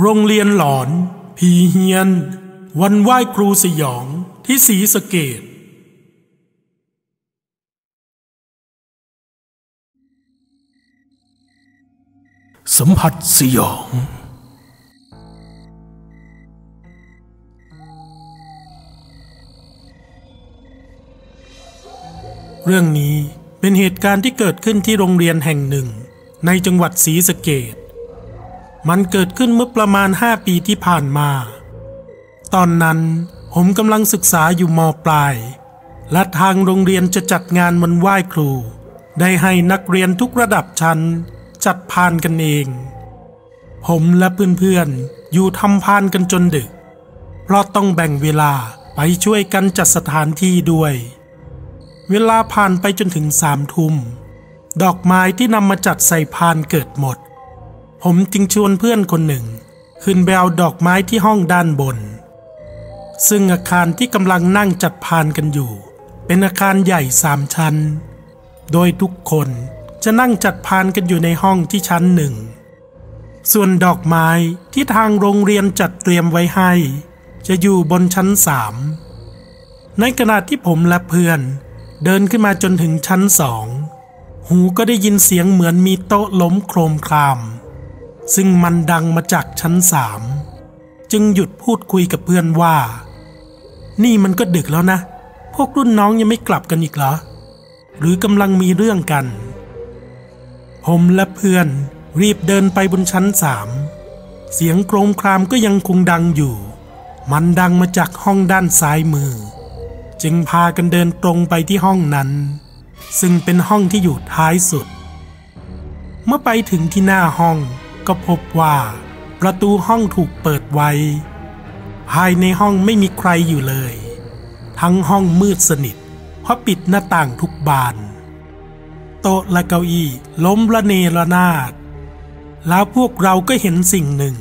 โรงเรียนหลอน ผีเฮียน วันไหว้ครูสยองที่สีสะเกดสัมผัสสยอง เรื่องนี้เป็นเหตุการณ์ที่เกิดขึ้นที่โรงเรียนแห่งหนึ่ง ในจังหวัดศรีสะเกด มันเกิดขึ้นเมื่อประมาณห้าปีที่ผ่านมา ตอนนั้นผมกำลังศึกษาอยู่มปลาย และทางโรงเรียนจะจัดงานวันไหว้ครู ได้ให้นักเรียนทุกระดับชั้น จัดพานกันเอง ผมและเพื่อนๆอยู่ทำพานกันจนดึก เพราะต้องแบ่งเวลาไปช่วยกันจัดสถานที่ด้วย เวลาผ่านไปจนถึงสามทุ่ม ดอกไม้ที่นำมาจัดใส่พานเกิดหมด ผมจึงชวนเพื่อนคนหนึ่ง ขึ้นไปเอาดอกไม้ที่ห้องด้านบน ซึ่งอาคารที่กำลังนั่งจัดพานกันอยู่ เป็นอาคารใหญ่สามชั้น โดยทุกคนจะนั่งจัดพานกันอยู่ในห้องที่ชั้นหนึ่ง ส่วนดอกไม้ที่ทางโรงเรียนจัดเตรียมไว้ให้ จะอยู่บนชั้นสามในขณะที่ผมและเพื่อน เดินขึ้นมาจนถึงชั้นสอง หูก็ได้ยินเสียงเหมือนมีโต๊ะล้มโครมคราม ซึ่งมันดังมาจากชั้นสาม จึงหยุดพูดคุยกับเพื่อนว่า นี่มันก็ดึกแล้วนะ พวกรุ่นน้องยังไม่กลับกันอีกเหรอ หรือกำลังมีเรื่องกัน ผมและเพื่อนรีบเดินไปบนชั้นสาม เสียงโครมครามก็ยังคงดังอยู่ มันดังมาจากห้องด้านซ้ายมือ จึงพากันเดินตรงไปที่ห้องนั้น ซึ่งเป็นห้องที่อยู่ท้ายสุด เมื่อไปถึงที่หน้าห้อง ก็พบว่าประตูห้องถูกเปิดไว้ ภายในห้องไม่มีใครอยู่เลย ทั้งห้องมืดสนิท เพราะปิดหน้าต่างทุกบาน โต๊ะและเก้าอี้ล้มระเนระนาด แล้วพวกเราก็เห็นสิ่งหนึ่ง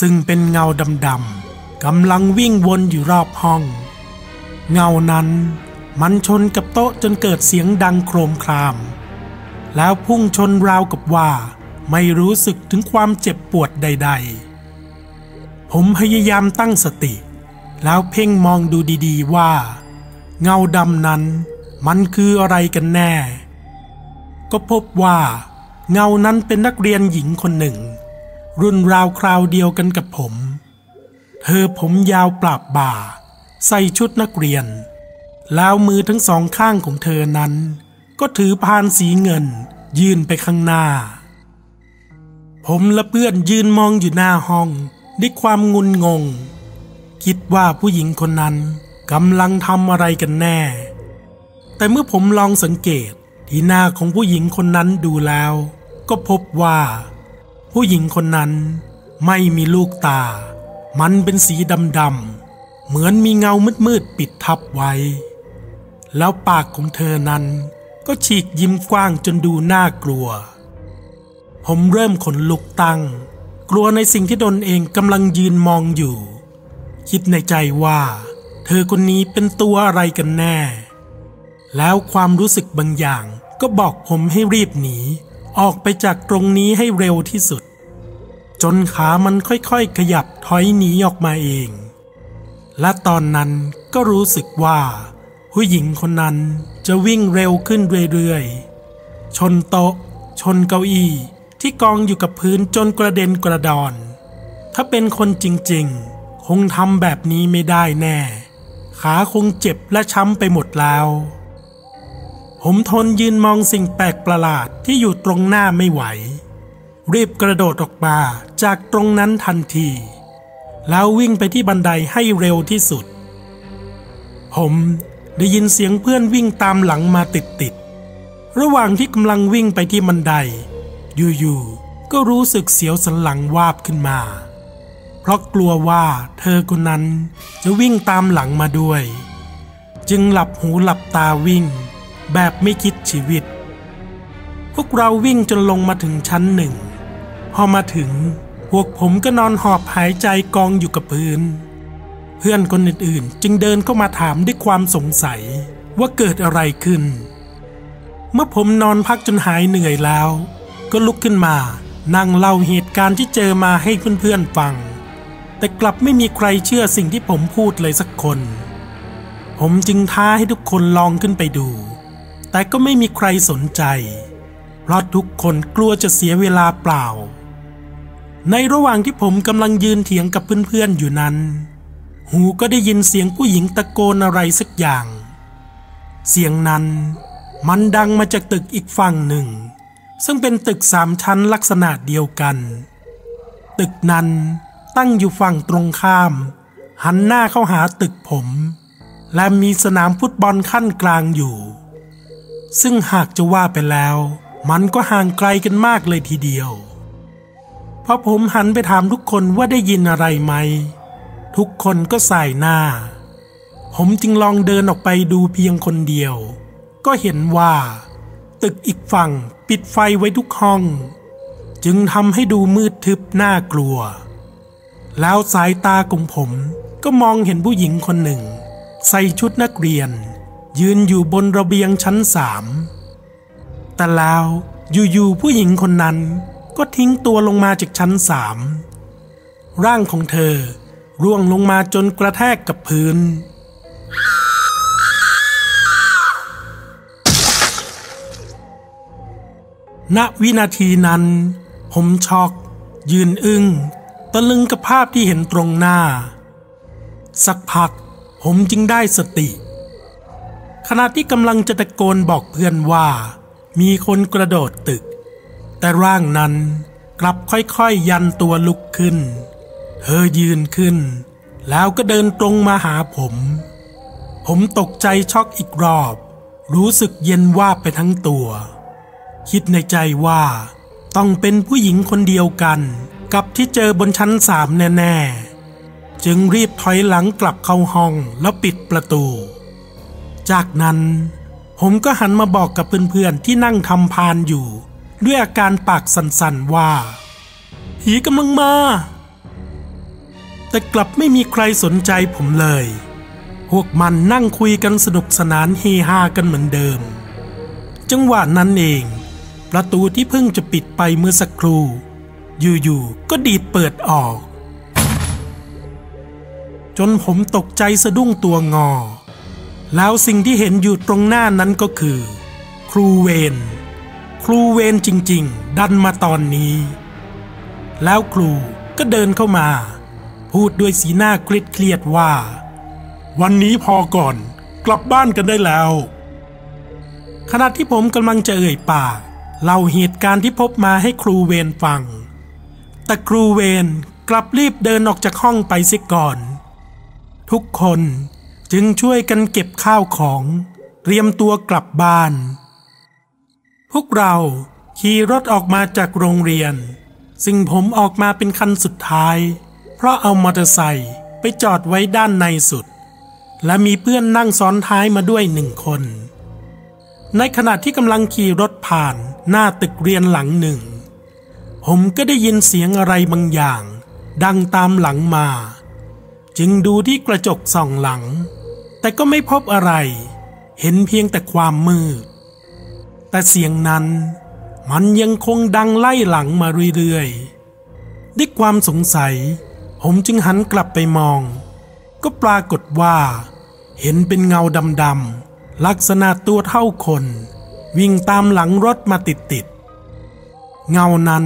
ซึ่งเป็นเงาดำๆกำลังวิ่งวนอยู่รอบห้อง เงานั้นมันชนกับโต๊ะจนเกิดเสียงดังโครมคราม แล้วพุ่งชนราวกับว่า ไม่รู้สึกถึงความเจ็บปวดใด ๆ ผมพยายามตั้งสติ แล้วเพ่งมองดูดีๆว่า เงาดำนั้นมันคืออะไรกันแน่ ก็พบว่า เงานั้นเป็นนักเรียนหญิงคนหนึ่ง รุ่นราวคราวเดียวกันกับผม เธอผมยาวปราบบ่า ใส่ชุดนักเรียน แล้วมือทั้งสองข้างของเธอนั้น ก็ถือพานสีเงิน ยื่นไปข้างหน้า ผมและเพื่อนยืนมองอยู่หน้าห้องด้วยความงุนงง คิดว่าผู้หญิงคนนั้นกำลังทำอะไรกันแน่ แต่เมื่อผมลองสังเกตที่หน้าของผู้หญิงคนนั้นดูแล้ว ก็พบว่า ผู้หญิงคนนั้นไม่มีลูกตา มันเป็นสีดำๆเหมือนมีเงามืดๆปิดทับไว้ แล้วปากของเธอนั้นก็ฉีกยิ้มกว้างจนดูน่ากลัว ผมเริ่มขนลุกตั้ง กลัวในสิ่งที่ตนเองกำลังยืนมองอยู่ คิดในใจว่า เธอคนนี้เป็นตัวอะไรกันแน่ แล้วความรู้สึกบางอย่างก็บอกผมให้รีบหนี ออกไปจากตรงนี้ให้เร็วที่สุด จนขามันค่อยๆขยับถอยหนีออกมาเอง และตอนนั้นก็รู้สึกว่า ผู้หญิงคนนั้นจะวิ่งเร็วขึ้นเรื่อยๆ ชนโต๊ะ ชนเก้าอี้ ที่กองอยู่กับพื้นจนกระเด็นกระดอน ถ้าเป็นคนจริงๆ คงทำแบบนี้ไม่ได้แน่ ขาคงเจ็บและช้ำไปหมดแล้ว ผมทนยืนมองสิ่งแปลกประหลาดที่อยู่ตรงหน้าไม่ไหว รีบกระโดดออกมาจากตรงนั้นทันที แล้ววิ่งไปที่บันไดให้เร็วที่สุด ผมได้ยินเสียงเพื่อนวิ่งตามหลังมาติดๆ ระหว่างที่กำลังวิ่งไปที่บันได อยู่ๆก็รู้สึกเสียวสันหลังวาบขึ้นมา เพราะกลัวว่าเธอคนนั้นจะวิ่งตามหลังมาด้วย จึงหลับหูหลับตาวิ่ง แบบไม่คิดชีวิต พวกเราวิ่งจนลงมาถึงชั้นหนึ่ง พอมาถึงพวกผมก็นอนหอบหายใจกองอยู่กับพื้น เพื่อนคนอื่นๆ จึงเดินเข้ามาถามด้วยความสงสัยว่าเกิดอะไรขึ้น เมื่อผมนอนพักจนหายเหนื่อยแล้ว ก็ลุกขึ้นมา นั่งเล่าเหตุการณ์ที่เจอมาให้เพื่อนๆฟัง แต่กลับไม่มีใครเชื่อสิ่งที่ผมพูดเลยสักคน ผมจึงท้าให้ทุกคนลองขึ้นไปดู แต่ก็ไม่มีใครสนใจ เพราะทุกคนกลัวจะเสียเวลาเปล่า ในระหว่างที่ผมกำลังยืนเถียงกับเพื่อนๆอยู่นั้น หูก็ได้ยินเสียงผู้หญิงตะโกนอะไรสักอย่าง เสียงนั้นมันดังมาจากตึกอีกฝั่งหนึ่ง ซึ่งเป็นตึกสามชั้นลักษณะเดียวกัน ตึกนั้นตั้งอยู่ฝั่งตรงข้าม หันหน้าเข้าหาตึกผม และมีสนามฟุตบอลขั้นกลางอยู่ ซึ่งหากจะว่าไปแล้ว มันก็ห่างไกลกันมากเลยทีเดียว พอผมหันไปถามทุกคนว่าได้ยินอะไรไหม ทุกคนก็ใส่หน้า ผมจึงลองเดินออกไปดูเพียงคนเดียว ก็เห็นว่า ตึกอีกฝั่ง ปิดไฟไว้ทุกห้อง จึงทำให้ดูมืดทึบน่ากลัว แล้วสายตาของผมก็มองเห็นผู้หญิงคนหนึ่ง ใส่ชุดนักเรียน ยืนอยู่บนระเบียงชั้นสามแต่แล้วอยู่ๆผู้หญิงคนนั้นก็ทิ้งตัวลงมาจากชั้นสามร่างของเธอร่วงลงมาจนกระแทกกับพื้น ณวินาทีนั้น ผมช็อก ยืนอึง้ง ตะลึงกับภาพที่เห็นตรงหน้า สักพัก ผมจึงได้สติ ขณะที่กำลังจะตะโกนบอกเพื่อนว่า มีคนกระโดดตึก แต่ร่างนั้นกลับค่อยๆยันตัวลุกขึ้น เธอยืนขึ้น แล้วก็เดินตรงมาหาผม ผมตกใจช็อกอีกรอบ รู้สึกเย็นว่าไปทั้งตัว คิดในใจว่า ต้องเป็นผู้หญิงคนเดียวกัน กับที่เจอบนชั้นสามแน่ๆ จึงรีบถอยหลังกลับเข้าห้องแล้วปิดประตู จากนั้น ผมก็หันมาบอกกับเพื่อนๆที่นั่งทำพานอยู่ ด้วยอาการปากสั่นๆว่า ผีกำลังมา แต่กลับไม่มีใครสนใจผมเลยพวกมันนั่งคุยกันสนุกสนานเฮฮากันเหมือนเดิม จังหวะนั้นเอง ประตูที่เพิ่งจะปิดไปเมื่อสักครู่ อยู่ๆก็ดีดเปิดออก จนผมตกใจสะดุ้งตัวงอ แล้วสิ่งที่เห็นอยู่ตรงหน้านั้นก็คือ ครูเวนครูเวนจริง ๆ ดันมาตอนนี้ แล้วครูก็เดินเข้ามา พูดด้วยสีหน้าเครียดเครียดว่า วันนี้พอก่อนกลับบ้านกันได้แล้วขณะที่ผมกำลังจะเอ่ยปาก เล่าเหตุการณ์ที่พบมาให้ครูเวนฟัง แต่ครูเวนกลับรีบเดินออกจากห้องไปเสียก่อน ทุกคนจึงช่วยกันเก็บข้าวของเตรียมตัวกลับบ้าน พวกเราขี่รถออกมาจากโรงเรียน ซึ่งผมออกมาเป็นคันสุดท้าย เพราะเอามอเตอร์ไซค์ไปจอดไว้ด้านในสุด และมีเพื่อนนั่งซ้อนท้ายมาด้วยหนึ่งคน ในขณะที่กำลังขี่รถผ่านหน้าตึกเรียนหลังหนึ่ง ผมก็ได้ยินเสียงอะไรบางอย่าง ดังตามหลังมา จึงดูที่กระจกส่องหลัง แต่ก็ไม่พบอะไร เห็นเพียงแต่ความมืด แต่เสียงนั้นมันยังคงดังไล่หลังมาเรื่อยๆ ด้วยความสงสัย ผมจึงหันกลับไปมอง ก็ปรากฏว่า เห็นเป็นเงาดำๆ ลักษณะตัวเท่าคน วิ่งตามหลังรถมาติดๆเงานั้น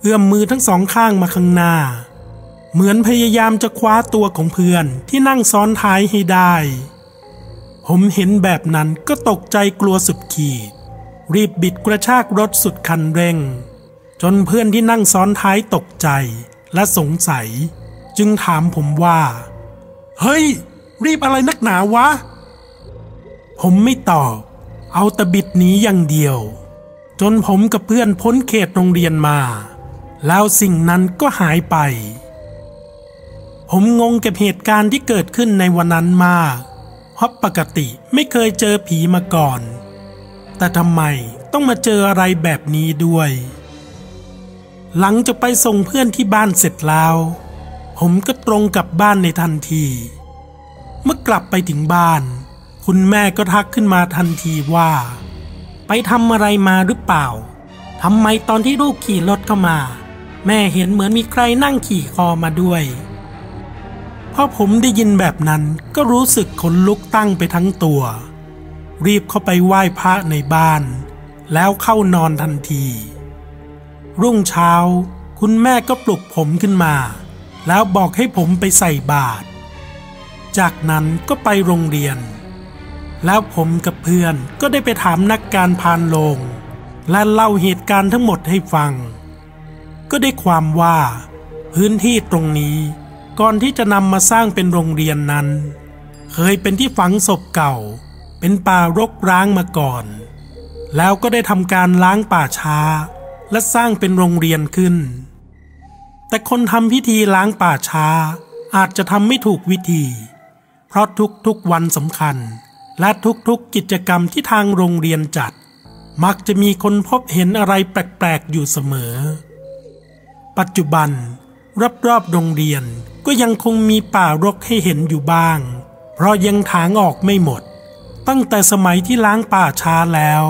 เอื้อมมือทั้งสองข้างมาข้างหน้า เหมือนพยายามจะคว้าตัวของเพื่อนที่นั่งซ้อนท้ายให้ได้ ผมเห็นแบบนั้นก็ตกใจกลัวสุดขีด รีบบิดกระชากรถสุดคันเร่ง จนเพื่อนที่นั่งซ้อนท้ายตกใจและสงสัย จึงถามผมว่า เฮ้ย รีบอะไรนักหนาวะ ผมไม่ตอบ เอาต่บิดหนีอย่างเดียว จนผมกับเพื่อนพ้นเขตโรงเรียนมา แล้วสิ่งนั้นก็หายไป ผมงงกับเหตุการณ์ที่เกิดขึ้นในวันนั้นมากเพราะปกติไม่เคยเจอผีมาก่อน แต่ทำไมต้องมาเจออะไรแบบนี้ด้วย หลังจากไปส่งเพื่อนที่บ้านเสร็จแล้ว ผมก็ตรงกลับบ้านในทันที เมื่อกลับไปถึงบ้าน คุณแม่ก็ทักขึ้นมาทันทีว่า ไปทำอะไรมาหรือเปล่าทำไมตอนที่ลูกขี่รถเข้ามา แม่เห็นเหมือนมีใครนั่งขี่คอมาด้วยพอผมได้ยินแบบนั้นก็รู้สึกขนลุกตั้งไปทั้งตัว รีบเข้าไปไหว้พระในบ้าน แล้วเข้านอนทันที รุ่งเช้า คุณแม่ก็ปลุกผมขึ้นมา แล้วบอกให้ผมไปใส่บาตรจากนั้นก็ไปโรงเรียน แล้วผมกับเพื่อนก็ได้ไปถามนักการพานโลง และเล่าเหตุการณ์ทั้งหมดให้ฟัง ก็ได้ความว่า พื้นที่ตรงนี้ก่อนที่จะนำมาสร้างเป็นโรงเรียนนั้น เคยเป็นที่ฝังศพเก่า เป็นป่ารกร้างมาก่อน แล้วก็ได้ทำการล้างป่าช้า และสร้างเป็นโรงเรียนขึ้น แต่คนทำพิธีล้างป่าช้าอาจจะทำไม่ถูกวิธี เพราะทุกๆวันสำคัญ และทุกๆกิจกรรมที่ทางโรงเรียนจัด มักจะมีคนพบเห็นอะไรแปลกๆอยู่เสมอ ปัจจุบันรอบๆโรงเรียนก็ยังคงมีป่ารกให้เห็นอยู่บ้าง เพราะยังถางออกไม่หมด ตั้งแต่สมัยที่ล้างป่าช้าแล้ว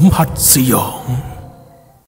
สัมผัสสยอง